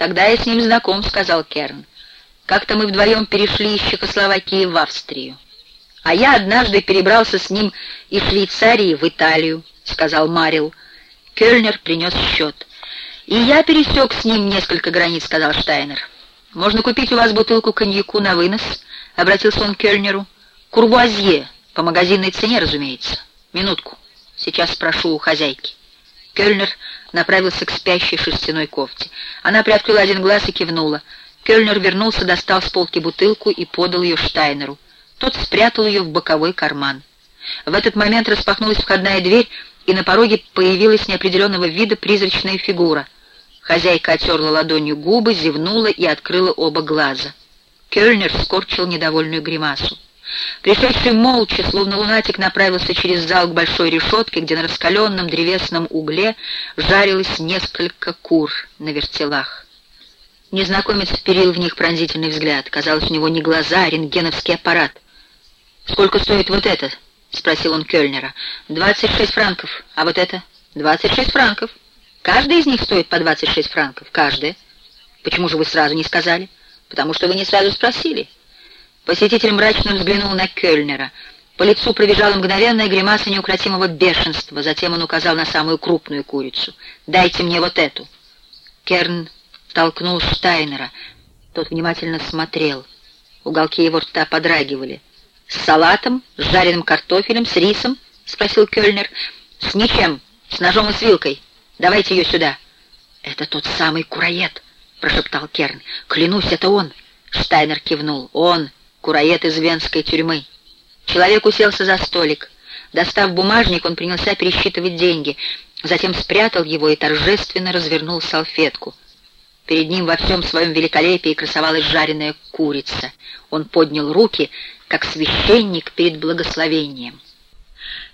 «Тогда я с ним знаком», — сказал Керн. «Как-то мы вдвоем перешли из Чехословакии в Австрию. А я однажды перебрался с ним из Швейцарии в Италию», — сказал Марил. Кёльнер принес счет. «И я пересек с ним несколько границ», — сказал Штайнер. «Можно купить у вас бутылку коньяку на вынос?» — обратился он к Кёльнеру. «Курбуазье, по магазинной цене, разумеется. Минутку, сейчас спрошу у хозяйки». Кёльнер направился к спящей шерстяной кофте. Она приоткрыла один глаз и кивнула. Кёльнер вернулся, достал с полки бутылку и подал ее Штайнеру. Тот спрятал ее в боковой карман. В этот момент распахнулась входная дверь, и на пороге появилась неопределенного вида призрачная фигура. Хозяйка отерла ладонью губы, зевнула и открыла оба глаза. Кёльнер скорчил недовольную гримасу. Пришедший молча, словно лунатик, направился через зал к большой решетке, где на раскаленном древесном угле жарилось несколько кур на вертелах. Незнакомец вперил в них пронзительный взгляд. Казалось, у него не глаза, а рентгеновский аппарат. «Сколько стоит вот это?» — спросил он Кёльнера. «Двадцать шесть франков. А вот это?» «Двадцать шесть франков. Каждая из них стоит по двадцать шесть франков. Каждая. Почему же вы сразу не сказали?» «Потому что вы не сразу спросили». Посетитель мрачно взглянул на Кёльнера. По лицу пробежала мгновенная гримаса неукротимого бешенства. Затем он указал на самую крупную курицу. «Дайте мне вот эту». Керн толкнул Штайнера. Тот внимательно смотрел. Уголки его рта подрагивали. «С салатом, с жареным картофелем, с рисом?» — спросил Кёльнер. «С ничем, с ножом и с вилкой. Давайте ее сюда». «Это тот самый кураед», — прошептал Керн. «Клянусь, это он». Штайнер кивнул. «Он, кураед из венской тюрьмы». Человек уселся за столик. Достав бумажник, он принялся пересчитывать деньги. Затем спрятал его и торжественно развернул салфетку. Перед ним во всем своем великолепии красовалась жареная курица. Он поднял руки, как священник перед благословением.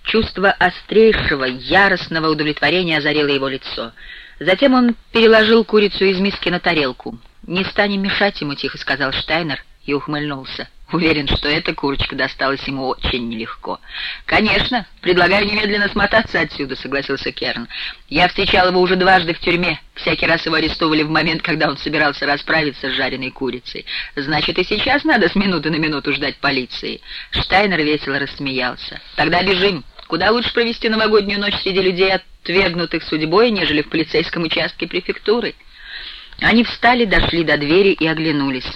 Чувство острейшего, яростного удовлетворения озарило его лицо. Затем он переложил курицу из миски на тарелку. «Не станем мешать ему», — тихо сказал Штайнер и ухмыльнулся. Уверен, что эта курочка досталась ему очень нелегко. «Конечно, предлагаю немедленно смотаться отсюда», — согласился Керн. «Я встречал его уже дважды в тюрьме. Всякий раз его арестовывали в момент, когда он собирался расправиться с жареной курицей. Значит, и сейчас надо с минуты на минуту ждать полиции». Штайнер весело рассмеялся. «Тогда бежим. Куда лучше провести новогоднюю ночь среди людей, отвергнутых судьбой, нежели в полицейском участке префектуры?» Они встали, дошли до двери и оглянулись.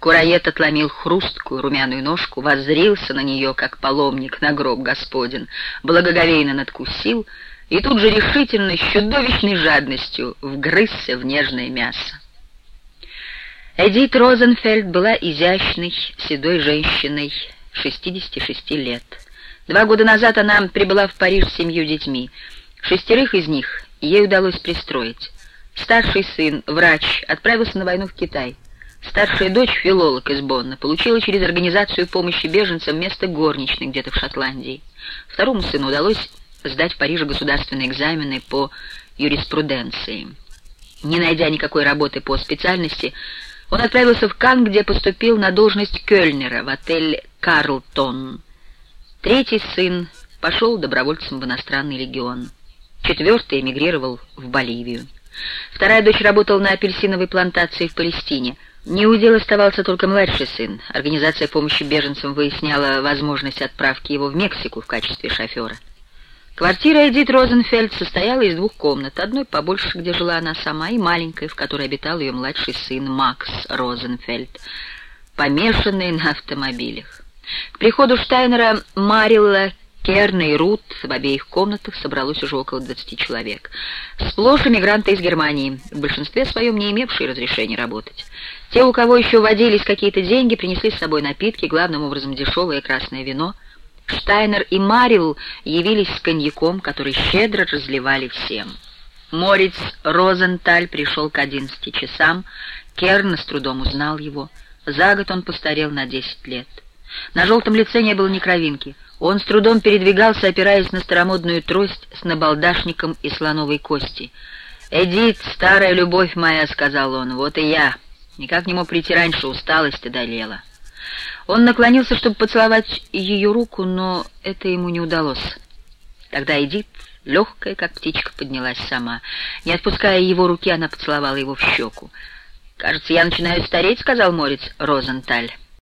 Кураед отломил хрусткую румяную ножку, воззрился на нее, как паломник на гроб Господен, благоговейно надкусил и тут же решительно, с чудовищной жадностью вгрызся в нежное мясо. Эдит Розенфельд была изящной, седой женщиной, 66 лет. Два года назад она прибыла в Париж с семью детьми. Шестерых из них ей удалось пристроить. Старший сын, врач, отправился на войну в Китай. Старшая дочь, филолог из Бонна, получила через организацию помощи беженцам место горничной где-то в Шотландии. Второму сыну удалось сдать в Париже государственные экзамены по юриспруденции. Не найдя никакой работы по специальности, он отправился в Кан, где поступил на должность кёльнера в отель «Карлтон». Третий сын пошел добровольцем в иностранный легион. Четвертый эмигрировал в Боливию. Вторая дочь работала на апельсиновой плантации в Палестине — Неудел оставался только младший сын. Организация помощи беженцам выясняла возможность отправки его в Мексику в качестве шофера. Квартира Эдит Розенфельд состояла из двух комнат, одной побольше, где жила она сама, и маленькой, в которой обитал ее младший сын Макс Розенфельд, помешанный на автомобилях. К приходу Штайнера Марилла Керна и Рут в обеих комнатах собралось уже около 20 человек. Сплошь эмигранты из Германии, в большинстве своем не имевшие разрешения работать. Те, у кого еще водились какие-то деньги, принесли с собой напитки, главным образом дешевое красное вино. Штайнер и Марил явились с коньяком, который щедро разливали всем. Мориц Розенталь пришел к 11 часам, Керн с трудом узнал его. За год он постарел на 10 лет. На желтом лице не было ни кровинки. Он с трудом передвигался, опираясь на старомодную трость с набалдашником и слоновой кости. «Эдит, старая любовь моя», — сказал он, — «вот и я. Никак не мог прийти раньше, усталость одолела». Он наклонился, чтобы поцеловать ее руку, но это ему не удалось. Тогда Эдит, легкая, как птичка, поднялась сама. Не отпуская его руки, она поцеловала его в щеку. «Кажется, я начинаю стареть», — сказал Морец Розенталь.